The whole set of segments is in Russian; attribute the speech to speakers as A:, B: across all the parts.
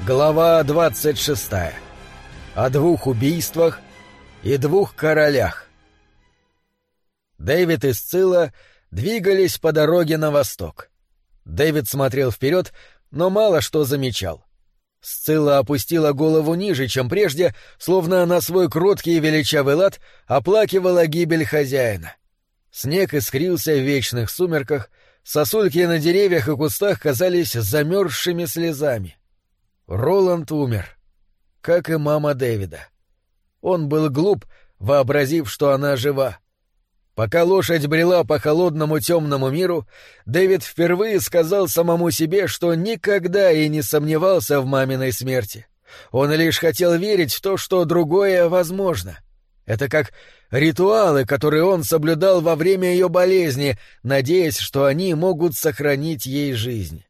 A: Глава 26. О двух убийствах и двух королях. Дэвид и Сцилла двигались по дороге на восток. Дэвид смотрел вперед, но мало что замечал. Сцилла опустила голову ниже, чем прежде, словно на свой кроткий величавый лад оплакивала гибель хозяина. Снег искрился в вечных сумерках, сосульки на деревьях и кустах казались замерзшими слезами. Роланд умер, как и мама Дэвида. Он был глуп, вообразив, что она жива. Пока лошадь брела по холодному темному миру, Дэвид впервые сказал самому себе, что никогда и не сомневался в маминой смерти. Он лишь хотел верить в то, что другое возможно. Это как ритуалы, которые он соблюдал во время ее болезни, надеясь, что они могут сохранить ей жизнь.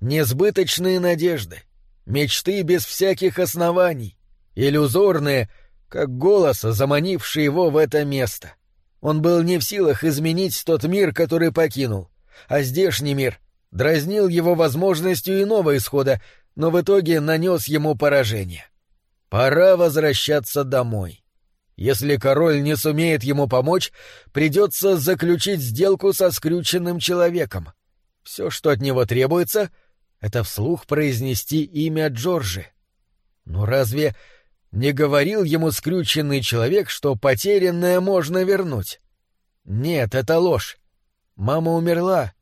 A: Несбыточные надежды мечты без всяких оснований, иллюзорные, как голос, заманивший его в это место. Он был не в силах изменить тот мир, который покинул, а здешний мир дразнил его возможностью иного исхода, но в итоге нанес ему поражение. Пора возвращаться домой. Если король не сумеет ему помочь, придется заключить сделку со скрюченным человеком. Все, что от него требуется — это вслух произнести имя Джорджи. Но разве не говорил ему скрюченный человек, что потерянное можно вернуть? Нет, это ложь. Мама умерла,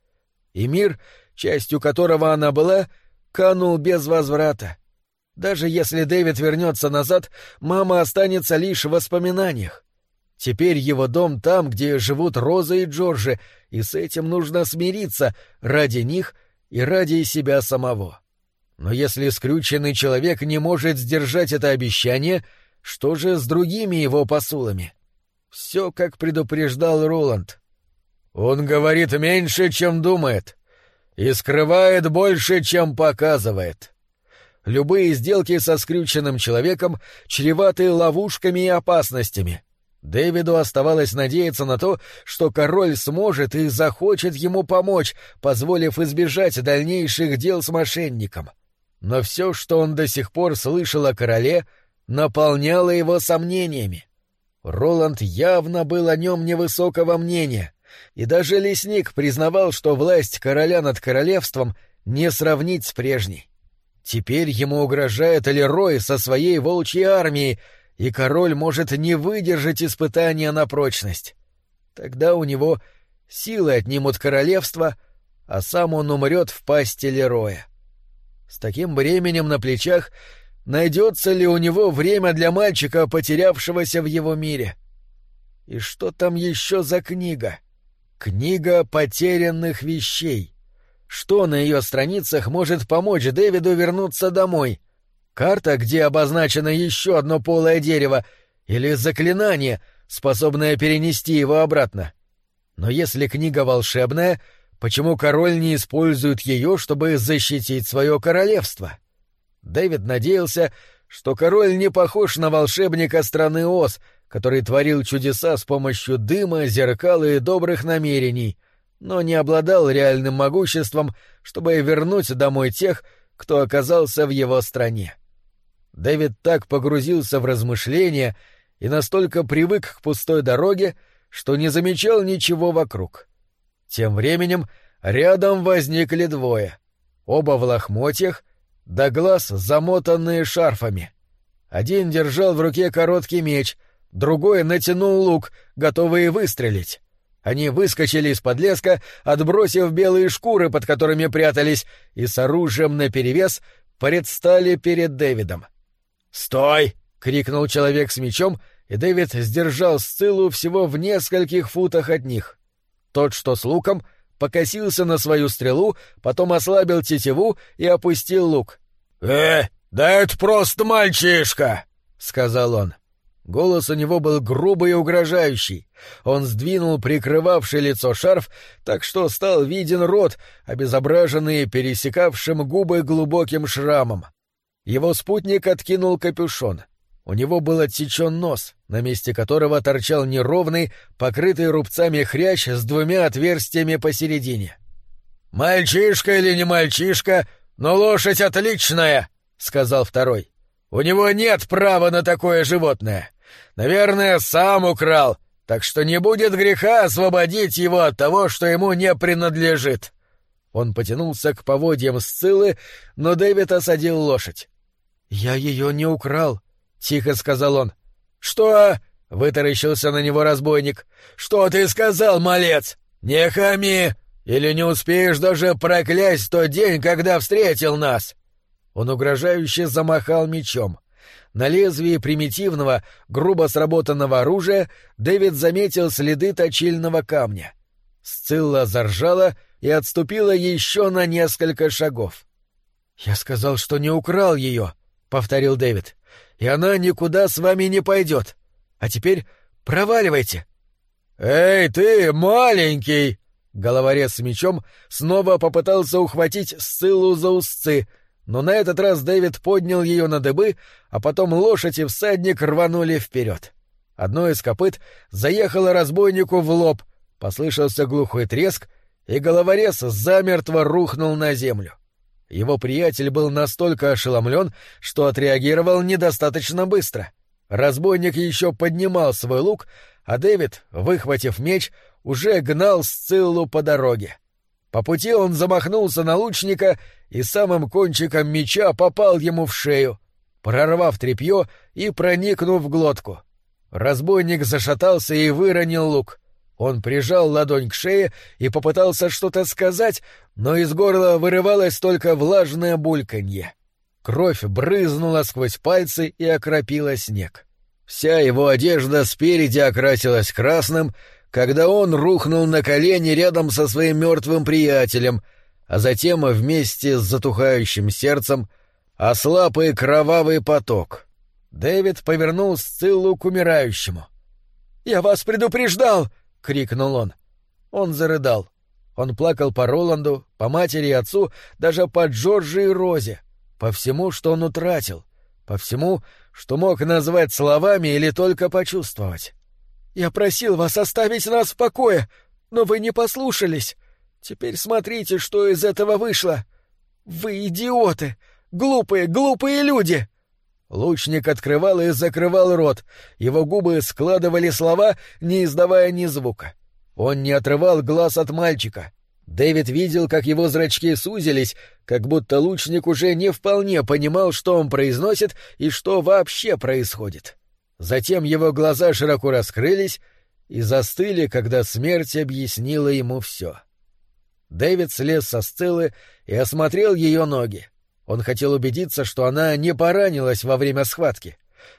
A: и мир, частью которого она была, канул без возврата. Даже если Дэвид вернется назад, мама останется лишь в воспоминаниях. Теперь его дом там, где живут Роза и Джорджи, и с этим нужно смириться ради них — и ради себя самого. Но если скрюченный человек не может сдержать это обещание, что же с другими его посулами? Все, как предупреждал Роланд. Он говорит меньше, чем думает, и скрывает больше, чем показывает. Любые сделки со скрюченным человеком чреваты ловушками и опасностями. Дэвиду оставалось надеяться на то, что король сможет и захочет ему помочь, позволив избежать дальнейших дел с мошенником. Но все, что он до сих пор слышал о короле, наполняло его сомнениями. Роланд явно был о нем невысокого мнения, и даже лесник признавал, что власть короля над королевством не сравнить с прежней. Теперь ему угрожает Лерой со своей волчьей армией, и король может не выдержать испытания на прочность. Тогда у него силы отнимут королевство, а сам он умрет в пасти Лероя. С таким бременем на плечах найдется ли у него время для мальчика, потерявшегося в его мире? И что там еще за книга? Книга потерянных вещей. Что на ее страницах может помочь Дэвиду вернуться домой? Карта, где обозначено еще одно полое дерево, или заклинание, способное перенести его обратно. Но если книга волшебная, почему король не использует ее, чтобы защитить свое королевство? Дэвид надеялся, что король не похож на волшебника страны Оз, который творил чудеса с помощью дыма, зеркал и добрых намерений, но не обладал реальным могуществом, чтобы вернуть домой тех, кто оказался в его стране. Дэвид так погрузился в размышления и настолько привык к пустой дороге, что не замечал ничего вокруг. Тем временем рядом возникли двое. Оба в лохмотьях, да глаз замотанные шарфами. Один держал в руке короткий меч, другой натянул лук, готовый выстрелить. Они выскочили из-под леска, отбросив белые шкуры, под которыми прятались, и с оружием наперевес предстали перед Дэвидом. — «Стой!» — крикнул человек с мечом, и Дэвид сдержал Сциллу всего в нескольких футах от них. Тот, что с луком, покосился на свою стрелу, потом ослабил тетиву и опустил лук. «Э, да это просто мальчишка!» — сказал он. Голос у него был грубый и угрожающий. Он сдвинул прикрывавший лицо шарф, так что стал виден рот, обезображенный пересекавшим губы глубоким шрамом. Его спутник откинул капюшон. У него был отсечен нос, на месте которого торчал неровный, покрытый рубцами хрящ с двумя отверстиями посередине. «Мальчишка или не мальчишка, но лошадь отличная!» — сказал второй. «У него нет права на такое животное. Наверное, сам украл, так что не будет греха освободить его от того, что ему не принадлежит». Он потянулся к поводьям Сциллы, но Дэвид осадил лошадь. «Я ее не украл», — тихо сказал он. «Что?» — вытаращился на него разбойник. «Что ты сказал, малец? Не хами! Или не успеешь даже проклясть тот день, когда встретил нас?» Он угрожающе замахал мечом. На лезвии примитивного, грубо сработанного оружия Дэвид заметил следы точильного камня. Сцилла заржала и отступила еще на несколько шагов. «Я сказал, что не украл ее», — повторил Дэвид и она никуда с вами не пойдет. А теперь проваливайте. Эй, ты, маленький! Головорез с мечом снова попытался ухватить Сциллу за узцы, но на этот раз Дэвид поднял ее на дыбы, а потом лошадь и всадник рванули вперед. Одно из копыт заехало разбойнику в лоб, послышался глухой треск, и головорез замертво рухнул на землю. — его приятель был настолько ошеломлен, что отреагировал недостаточно быстро. Разбойник еще поднимал свой лук, а Дэвид, выхватив меч, уже гнал Сциллу по дороге. По пути он замахнулся на лучника и самым кончиком меча попал ему в шею, прорвав тряпье и проникнув в глотку. Разбойник зашатался и выронил лук — он прижал ладонь к шее и попытался что-то сказать, но из горла вырывалось только влажное бульканье. Кровь брызнула сквозь пальцы и окропила снег. Вся его одежда спереди окрасилась красным, когда он рухнул на колени рядом со своим мертвым приятелем, а затем вместе с затухающим сердцем ослаб и кровавый поток. Дэвид повернул Сциллу к умирающему. «Я вас предупреждал!» Крикнул он. Он зарыдал. Он плакал по Роланду, по матери и отцу, даже по Джорджи и Розе, по всему, что он утратил, по всему, что мог назвать словами или только почувствовать. «Я просил вас оставить нас в покое, но вы не послушались. Теперь смотрите, что из этого вышло. Вы идиоты! Глупые, глупые люди!» Лучник открывал и закрывал рот, его губы складывали слова, не издавая ни звука. Он не отрывал глаз от мальчика. Дэвид видел, как его зрачки сузились, как будто лучник уже не вполне понимал, что он произносит и что вообще происходит. Затем его глаза широко раскрылись и застыли, когда смерть объяснила ему все. Дэвид слез со сцелы и осмотрел ее ноги. Он хотел убедиться, что она не поранилась во время схватки.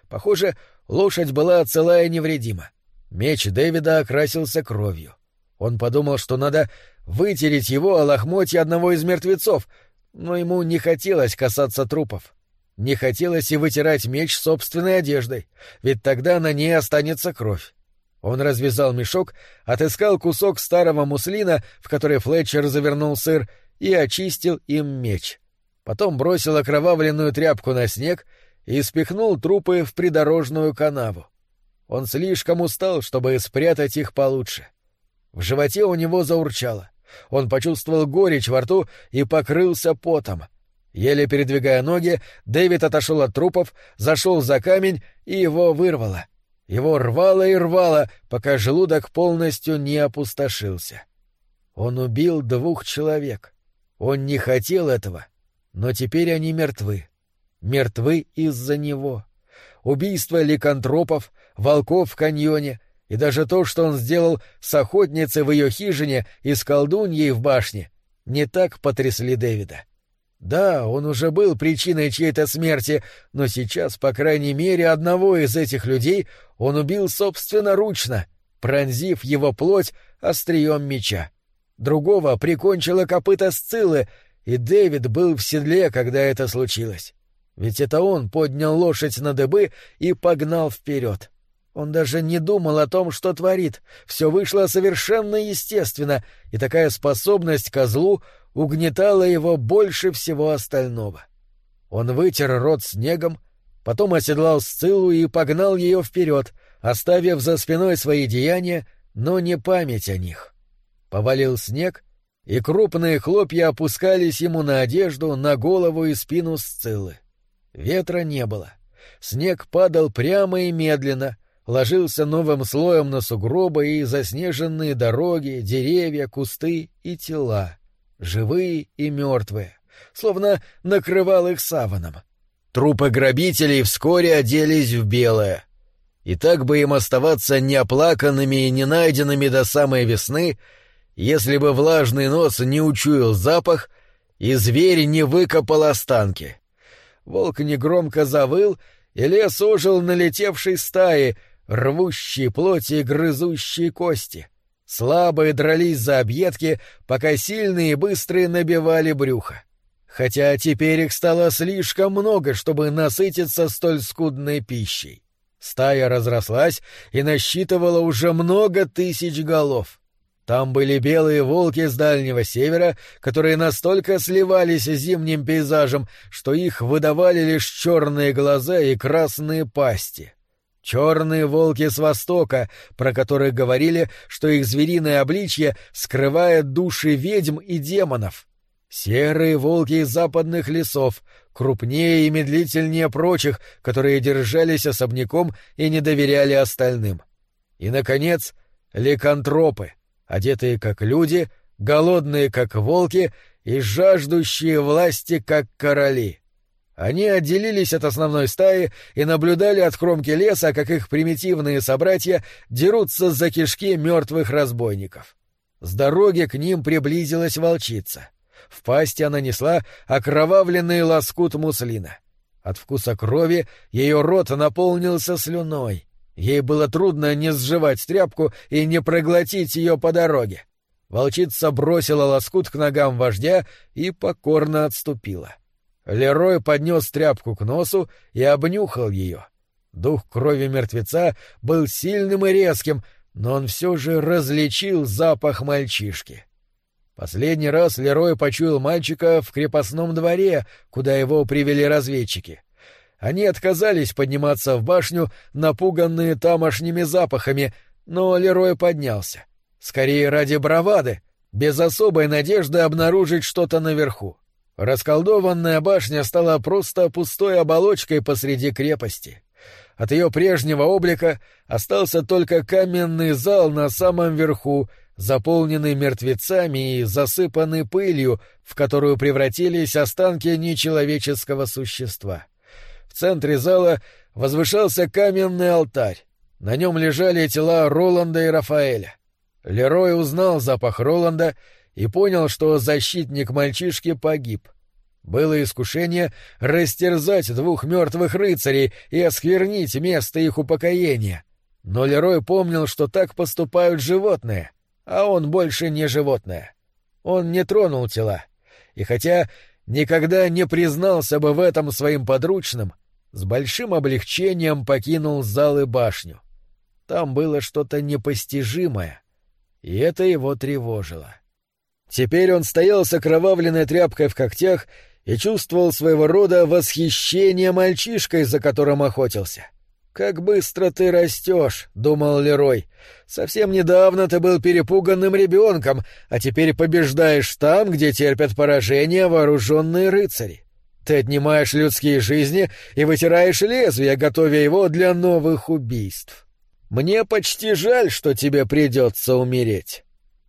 A: Похоже, лошадь была целая и невредима. Меч Дэвида окрасился кровью. Он подумал, что надо вытереть его о лохмотье одного из мертвецов, но ему не хотелось касаться трупов. Не хотелось и вытирать меч собственной одеждой, ведь тогда на ней останется кровь. Он развязал мешок, отыскал кусок старого муслина, в который Флетчер завернул сыр, и очистил им меч. Потом бросил окровавленную тряпку на снег и спихнул трупы в придорожную канаву. Он слишком устал, чтобы спрятать их получше. В животе у него заурчало. Он почувствовал горечь во рту и покрылся потом. Еле передвигая ноги, Дэвид отошел от трупов, зашел за камень и его вырвало. Его рвало и рвало, пока желудок полностью не опустошился. Он убил двух человек. Он не хотел этого, но теперь они мертвы. Мертвы из-за него. Убийство ликантропов, волков в каньоне и даже то, что он сделал с охотницей в ее хижине и с колдуньей в башне, не так потрясли Дэвида. Да, он уже был причиной чьей-то смерти, но сейчас, по крайней мере, одного из этих людей он убил собственноручно, пронзив его плоть острием меча. Другого прикончила копыта Сциллы, и Дэвид был в седле, когда это случилось. Ведь это он поднял лошадь на дыбы и погнал вперед. Он даже не думал о том, что творит. Все вышло совершенно естественно, и такая способность козлу угнетала его больше всего остального. Он вытер рот снегом, потом оседлал Сциллу и погнал ее вперед, оставив за спиной свои деяния, но не память о них. Повалил снег, и крупные хлопья опускались ему на одежду, на голову и спину Сциллы. Ветра не было. Снег падал прямо и медленно, ложился новым слоем на сугробы и заснеженные дороги, деревья, кусты и тела, живые и мертвые, словно накрывал их саваном. Трупы грабителей вскоре оделись в белое. И так бы им оставаться неоплаканными и не найденными до самой весны, если бы влажный нос не учуял запах и зверь не выкопал останки. Волк негромко завыл, и лес ожил налетевшей стаи, рвущие плоти и грызущие кости. Слабые дрались за объедки, пока сильные и быстрые набивали брюхо. Хотя теперь их стало слишком много, чтобы насытиться столь скудной пищей. Стая разрослась и насчитывала уже много тысяч голов. Там были белые волки с Дальнего Севера, которые настолько сливались с зимним пейзажем, что их выдавали лишь черные глаза и красные пасти. Черные волки с Востока, про которых говорили, что их звериное обличье скрывает души ведьм и демонов. Серые волки из западных лесов, крупнее и медлительнее прочих, которые держались особняком и не доверяли остальным. И, наконец, ликантропы, одетые как люди, голодные как волки и жаждущие власти как короли. Они отделились от основной стаи и наблюдали от кромки леса, как их примитивные собратья дерутся за кишки мертвых разбойников. С дороги к ним приблизилась волчица. В пасти она несла окровавленный лоскут муслина. От вкуса крови ее рот наполнился слюной. Ей было трудно не сживать тряпку и не проглотить ее по дороге. Волчица бросила лоскут к ногам вождя и покорно отступила. Лерой поднес тряпку к носу и обнюхал ее. Дух крови мертвеца был сильным и резким, но он все же различил запах мальчишки. Последний раз Лерой почуял мальчика в крепостном дворе, куда его привели разведчики. Они отказались подниматься в башню, напуганные тамошними запахами, но Лерой поднялся. Скорее ради бравады, без особой надежды обнаружить что-то наверху. Расколдованная башня стала просто пустой оболочкой посреди крепости. От ее прежнего облика остался только каменный зал на самом верху, заполненный мертвецами и засыпанный пылью, в которую превратились останки нечеловеческого существа. — в центре зала возвышался каменный алтарь. На нем лежали тела Роланда и Рафаэля. Лерой узнал запах Роланда и понял, что защитник мальчишки погиб. Было искушение растерзать двух мертвых рыцарей и осквернить место их упокоения. Но Лерой помнил, что так поступают животные, а он больше не животное. Он не тронул тела. И хотя никогда не признался бы в этом своим подручным, с большим облегчением покинул зал и башню. Там было что-то непостижимое, и это его тревожило. Теперь он стоял с окровавленной тряпкой в когтях и чувствовал своего рода восхищение мальчишкой, за которым охотился. «Как быстро ты растешь», — думал Лерой. «Совсем недавно ты был перепуганным ребенком, а теперь побеждаешь там, где терпят поражение вооруженные рыцари. Ты отнимаешь людские жизни и вытираешь лезвие, готовя его для новых убийств. Мне почти жаль, что тебе придется умереть.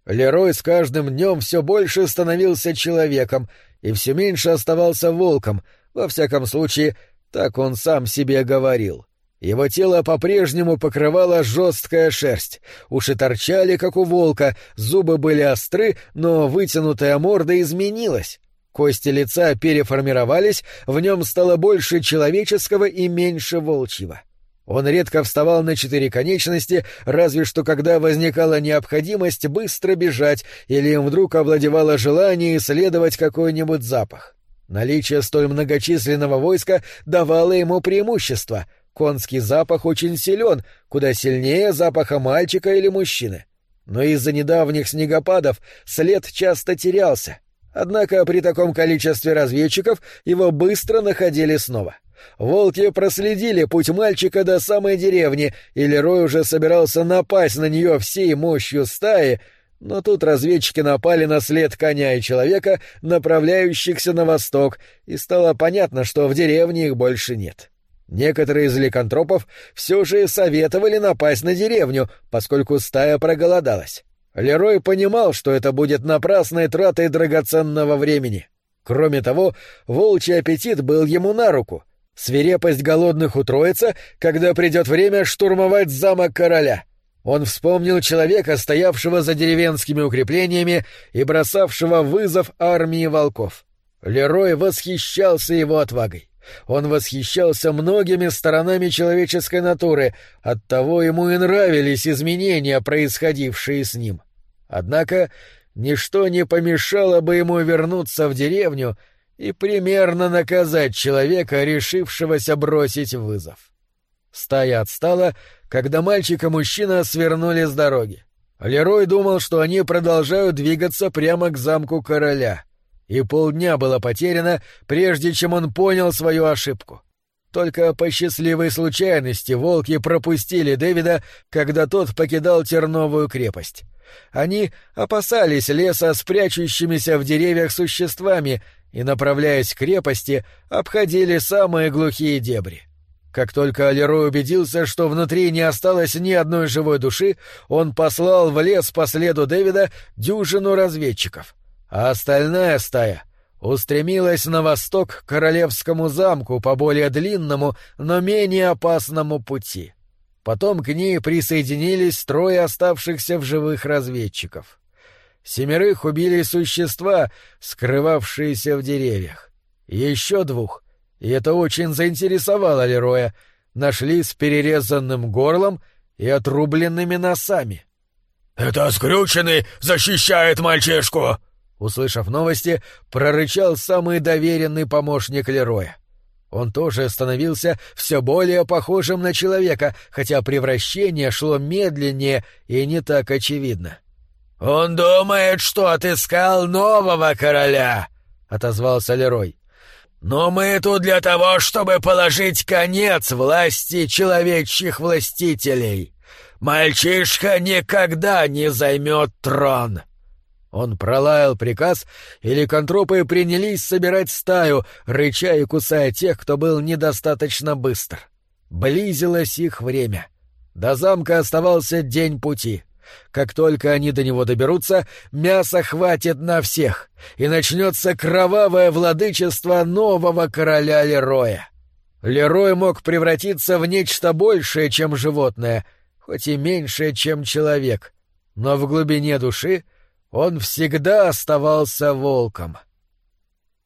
A: Лерой с каждым днем все больше становился человеком и все меньше оставался волком, во всяком случае, так он сам себе говорил. Его тело по-прежнему покрывала жесткая шерсть, уши торчали, как у волка, зубы были остры, но вытянутая морда изменилась. Кости лица переформировались, в нем стало больше человеческого и меньше волчьего. Он редко вставал на четыре конечности, разве что когда возникала необходимость быстро бежать или им вдруг овладевало желание исследовать какой-нибудь запах. Наличие столь многочисленного войска давало ему преимущество. Конский запах очень силен, куда сильнее запаха мальчика или мужчины. Но из-за недавних снегопадов след часто терялся — Однако при таком количестве разведчиков его быстро находили снова. Волки проследили путь мальчика до самой деревни, и Лерой уже собирался напасть на нее всей мощью стаи, Но тут разведчики напали на след коня и человека, направляющихся на восток, и стало понятно, что в деревне их больше нет. Некоторые из ликантропов все же советовали напасть на деревню, поскольку стая проголодалась. Лерой понимал, что это будет напрасной тратой драгоценного времени. Кроме того, волчий аппетит был ему на руку. Свирепость голодных утроится, когда придет время штурмовать замок короля. Он вспомнил человека, стоявшего за деревенскими укреплениями и бросавшего вызов армии волков. Лерой восхищался его отвагой. Он восхищался многими сторонами человеческой натуры, оттого ему и нравились изменения, происходившие с ним. Однако ничто не помешало бы ему вернуться в деревню и примерно наказать человека, решившегося бросить вызов. Стая отстала, когда мальчик и мужчина свернули с дороги. Лерой думал, что они продолжают двигаться прямо к замку короля. И полдня было потеряно, прежде чем он понял свою ошибку. Только по счастливой случайности волки пропустили Дэвида, когда тот покидал Терновую крепость. Они опасались леса с прячущимися в деревьях существами и, направляясь к крепости, обходили самые глухие дебри. Как только Алерой убедился, что внутри не осталось ни одной живой души, он послал в лес по следу Дэвида дюжину разведчиков, а остальная стая устремилась на восток к королевскому замку по более длинному, но менее опасному пути. Потом к ней присоединились трое оставшихся в живых разведчиков. Семерых убили существа, скрывавшиеся в деревьях. Еще двух, и это очень заинтересовало Лероя, нашли с перерезанным горлом и отрубленными носами.
B: «Это скрюченный защищает мальчишку!»
A: Услышав новости, прорычал самый доверенный помощник Лероя. Он тоже становился все более похожим на человека, хотя превращение шло медленнее и не так очевидно.
B: «Он думает, что отыскал нового короля», — отозвался Лерой. «Но мы тут для того, чтобы положить конец власти человечьих властителей. Мальчишка никогда не займет трон».
A: Он пролаял приказ, и ликантропы принялись собирать стаю, рыча и кусая тех, кто был недостаточно быстр. Близилось их время. До замка оставался день пути. Как только они до него доберутся, мяса хватит на всех, и начнется кровавое владычество нового короля Лероя. Лерой мог превратиться в нечто большее, чем животное, хоть и меньшее, чем человек, но в глубине души — он всегда оставался волком.